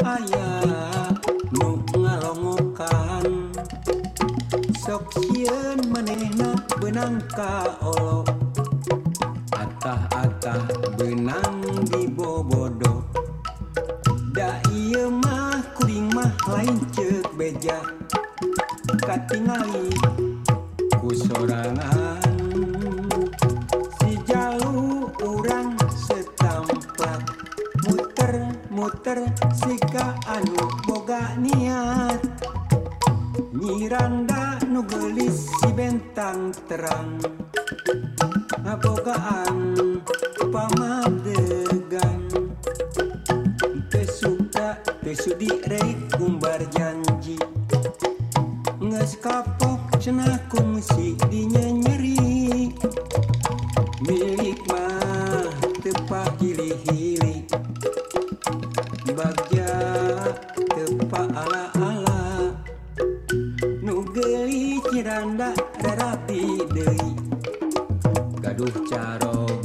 Aya nu ngalongokan soksieun manehna benang ka kaolo atah-atah benang dibobodo da ieu mah kuring mah lain ceuk beja. Katingali ku sorangan anu boga niat. Nyiranda nugelis si bentang terang. Ngabogaan pamadegan Tesuka tesudi rei kumbar janji. Nges kapok cenah kungsi dinyanyeri Mil rarapi deui gaduh cara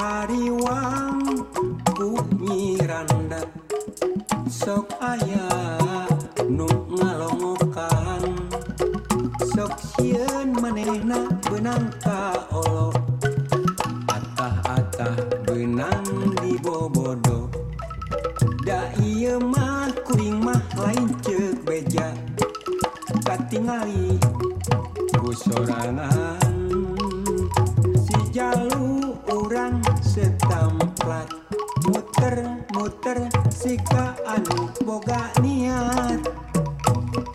Hariwang ku Miranda sok aya nu ngalongokan. Sok sieun manehna benang ka olo. Atah-atah benang dibobodo. Da ieu mah kuring mah lain ceuk beja. Katingali ku sorangan si jalu orang setempat. Muter-muter sika anu boga niat.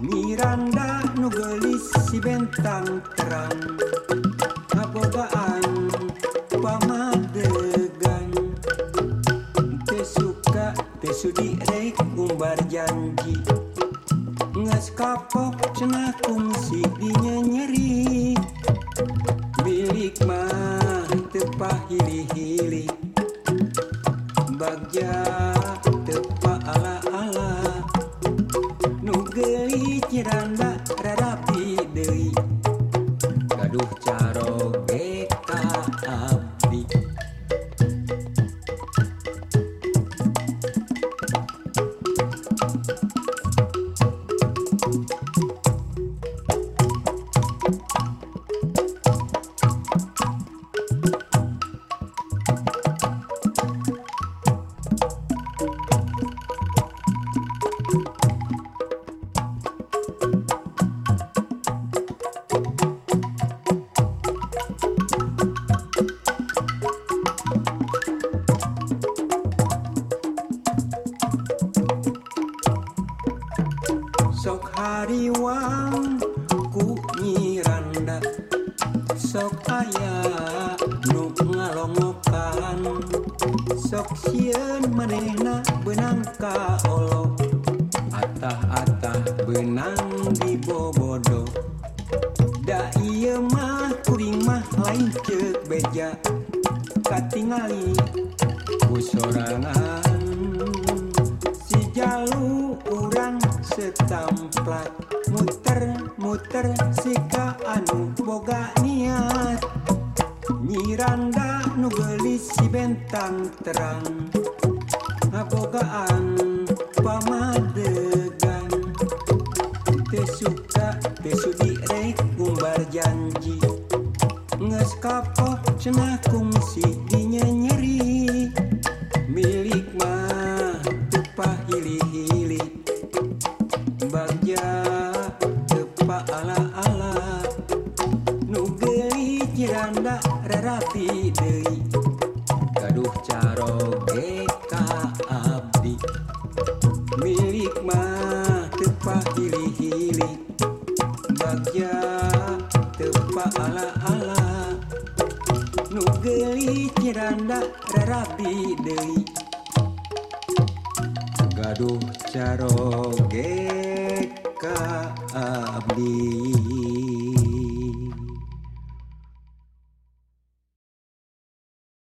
Miranda nugelis si bentang terang. Ngabogaan pamadegan. Tesuka tesudi rek umbar janji. Ngas kapok cenakung si dinyanyerin tumpah hili-hili? Bagja. sok aya nu ngalongokan. Sok sieun manehna benang ka olok atah-atah benang dibobodo. Da ieu mah kuring mah lain ceuk beja. Katingali ku sorangan si jalu urang setamplak. Muter-muter sika anu boga. Miranda nugelis si bentang terang ngabogaan pamadegan teu suka teu sudi rek umbar janji geus kapoh cenah kungsi dinyanyeri tanda rarapi deui. Gaduh caro ka abdi. Milik mah tepa hili-hili. Bagja tepa ala-ala. Nu geuli ciranda rarapi deui. Gaduh caro ka abdi.